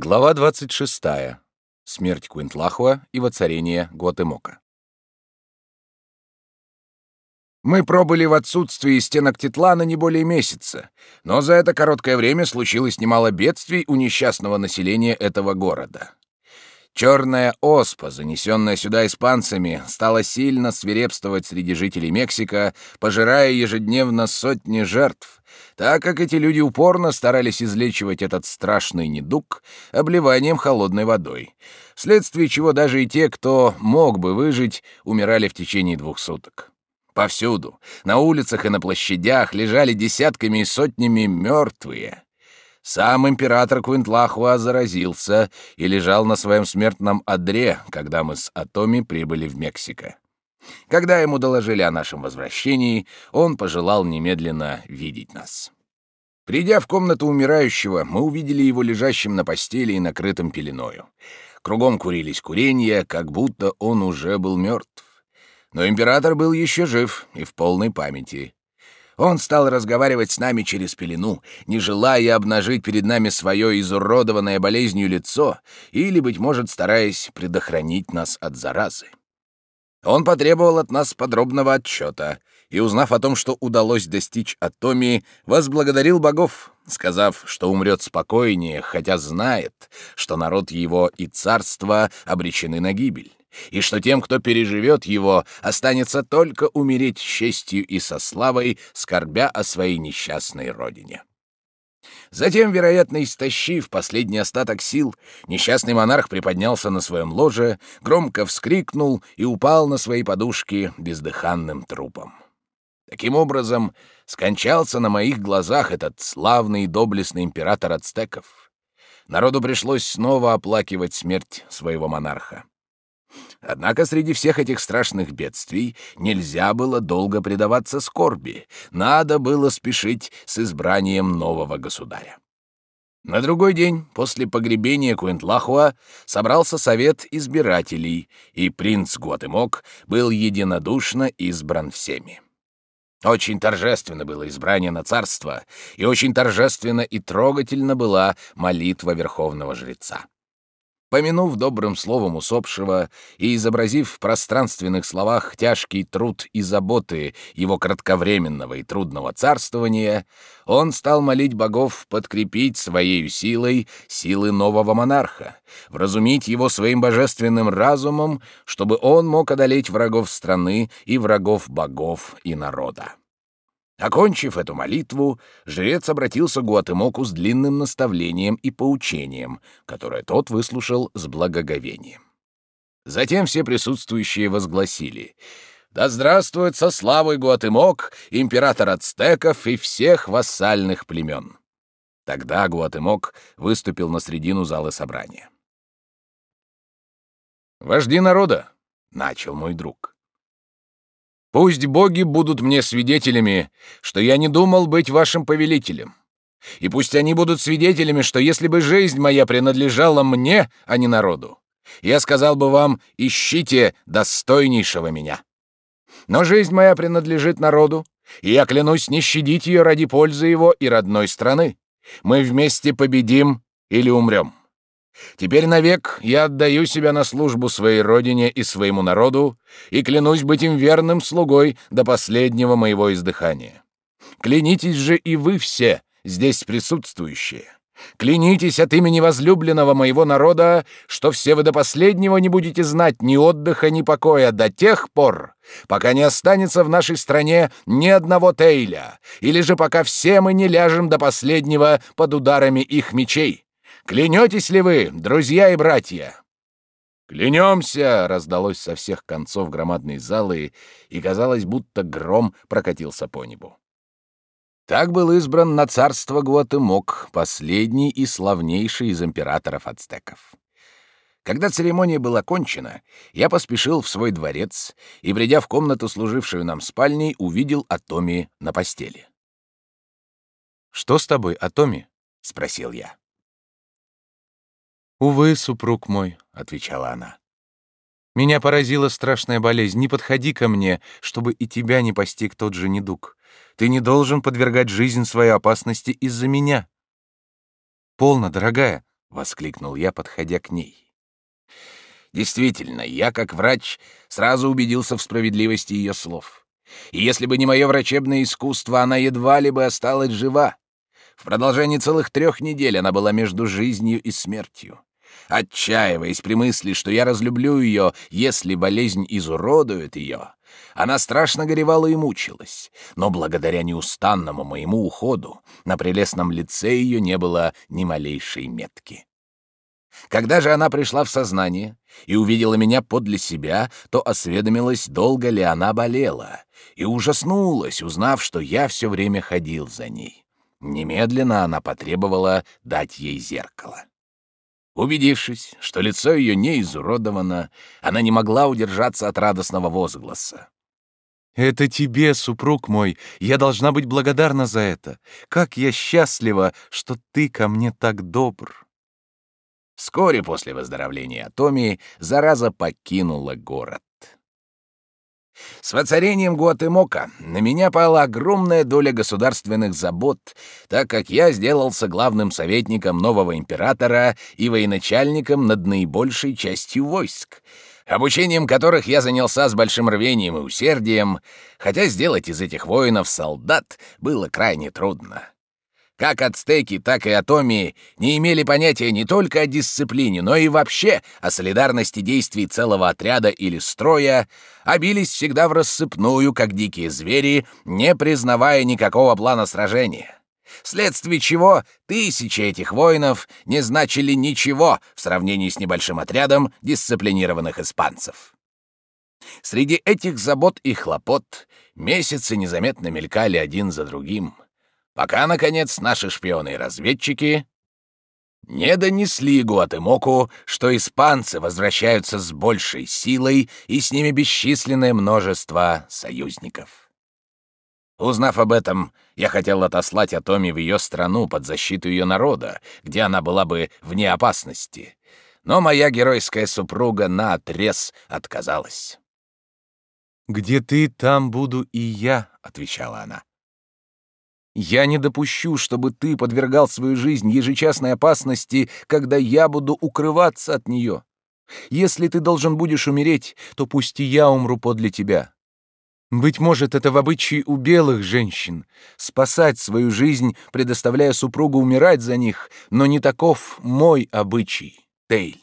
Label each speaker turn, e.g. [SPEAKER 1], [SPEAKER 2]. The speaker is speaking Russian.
[SPEAKER 1] Глава 26. Смерть Куинтлахуа и воцарение Гуатемока. Мы пробыли в отсутствии стенок Титлана не более месяца, но за это короткое время случилось немало бедствий у несчастного населения этого города. Черная оспа, занесенная сюда испанцами, стала сильно свирепствовать среди жителей Мексика, пожирая ежедневно сотни жертв, так как эти люди упорно старались излечивать этот страшный недуг обливанием холодной водой, вследствие чего даже и те, кто мог бы выжить, умирали в течение двух суток. Повсюду, на улицах и на площадях, лежали десятками и сотнями мертвые — сам император Куинтлахуа заразился и лежал на своем смертном одре, когда мы с Атоми прибыли в Мексико. Когда ему доложили о нашем возвращении, он пожелал немедленно видеть нас. Придя в комнату умирающего, мы увидели его лежащим на постели и накрытым пеленою. Кругом курились курения, как будто он уже был мертв. Но император был еще жив и в полной памяти. Он стал разговаривать с нами через пелену, не желая обнажить перед нами свое изуродованное болезнью лицо или, быть может, стараясь предохранить нас от заразы. Он потребовал от нас подробного отчета и, узнав о том, что удалось достичь Атомии, возблагодарил богов, сказав, что умрет спокойнее, хотя знает, что народ его и царство обречены на гибель и что тем, кто переживет его, останется только умереть с честью и со славой, скорбя о своей несчастной родине. Затем, вероятно, истощив последний остаток сил, несчастный монарх приподнялся на своем ложе, громко вскрикнул и упал на свои подушки бездыханным трупом. Таким образом, скончался на моих глазах этот славный и доблестный император ацтеков. Народу пришлось снова оплакивать смерть своего монарха. Однако среди всех этих страшных бедствий нельзя было долго предаваться скорби, надо было спешить с избранием нового государя. На другой день после погребения Куэнтлахуа собрался совет избирателей, и принц Гуатемок был единодушно избран всеми. Очень торжественно было избрание на царство, и очень торжественно и трогательно была молитва верховного жреца. Помянув добрым словом усопшего и изобразив в пространственных словах тяжкий труд и заботы его кратковременного и трудного царствования, он стал молить богов подкрепить своей силой силы нового монарха, вразумить его своим божественным разумом, чтобы он мог одолеть врагов страны и врагов богов и народа. Окончив эту молитву, жрец обратился к Гуатемоку с длинным наставлением и поучением, которое тот выслушал с благоговением. Затем все присутствующие возгласили «Да здравствует со славой Гуатемок, император ацтеков и всех вассальных племен!» Тогда Гуатемок выступил на средину зала собрания. «Вожди народа!» — начал мой друг. Пусть боги будут мне свидетелями, что я не думал быть вашим повелителем. И пусть они будут свидетелями, что если бы жизнь моя принадлежала мне, а не народу, я сказал бы вам, ищите достойнейшего меня. Но жизнь моя принадлежит народу, и я клянусь не щадить ее ради пользы его и родной страны. Мы вместе победим или умрем. Теперь навек я отдаю себя на службу своей родине и своему народу и клянусь быть им верным слугой до последнего моего издыхания. Клянитесь же и вы все, здесь присутствующие. Клянитесь от имени возлюбленного моего народа, что все вы до последнего не будете знать ни отдыха, ни покоя до тех пор, пока не останется в нашей стране ни одного Тейля, или же пока все мы не ляжем до последнего под ударами их мечей. Клянетесь ли вы, друзья и братья?» «Клянемся!» — раздалось со всех концов громадной залы, и казалось, будто гром прокатился по небу. Так был избран на царство Гуатемок, последний и славнейший из императоров ацтеков. Когда церемония была кончена, я поспешил в свой дворец и, придя в комнату, служившую нам спальней, увидел Атоми на постели. «Что с тобой, Атоми?» — спросил я.
[SPEAKER 2] «Увы, супруг мой», — отвечала она. «Меня поразила страшная болезнь. Не подходи ко мне, чтобы и тебя не постиг тот же недуг. Ты не должен подвергать жизнь своей опасности из-за меня». «Полно, дорогая», —
[SPEAKER 1] воскликнул я, подходя к ней. Действительно, я, как врач, сразу убедился в справедливости ее слов. И если бы не мое врачебное искусство, она едва ли бы осталась жива. В продолжении целых трех недель она была между жизнью и смертью. Отчаиваясь при мысли, что я разлюблю ее, если болезнь изуродует ее, она страшно горевала и мучилась, но благодаря неустанному моему уходу на прелестном лице ее не было ни малейшей метки. Когда же она пришла в сознание и увидела меня подле себя, то осведомилась, долго ли она болела, и ужаснулась, узнав, что я все время ходил за ней. Немедленно она потребовала дать ей зеркало. Убедившись, что лицо ее не изуродовано, она не могла удержаться от радостного возгласа.
[SPEAKER 2] «Это тебе, супруг мой, я должна быть благодарна за это. Как я счастлива, что ты ко мне так добр!»
[SPEAKER 1] Вскоре после выздоровления Атомии зараза покинула город. С воцарением Гуатемока на меня пала огромная доля государственных забот, так как я сделался главным советником нового императора и военачальником над наибольшей частью войск, обучением которых я занялся с большим рвением и усердием, хотя сделать из этих воинов солдат было крайне трудно. Как ацтеки, так и атомии не имели понятия не только о дисциплине, но и вообще о солидарности действий целого отряда или строя, а бились всегда в рассыпную, как дикие звери, не признавая никакого плана сражения. Вследствие чего тысячи этих воинов не значили ничего в сравнении с небольшим отрядом дисциплинированных испанцев. Среди этих забот и хлопот месяцы незаметно мелькали один за другим — пока, наконец, наши шпионы и разведчики не донесли Гуатемоку, что испанцы возвращаются с большей силой и с ними бесчисленное множество союзников. Узнав об этом, я хотел отослать Атоми в ее страну под защиту ее народа, где она была бы вне опасности. Но моя геройская супруга наотрез отказалась.
[SPEAKER 2] «Где ты, там буду и я», — отвечала она. Я не допущу, чтобы ты подвергал свою жизнь ежечасной опасности, когда я буду укрываться от нее. Если ты должен будешь умереть, то пусть и я умру подле тебя. Быть может, это в обычае у белых женщин — спасать свою жизнь, предоставляя супругу умирать за них, но не таков мой обычай, Тейль.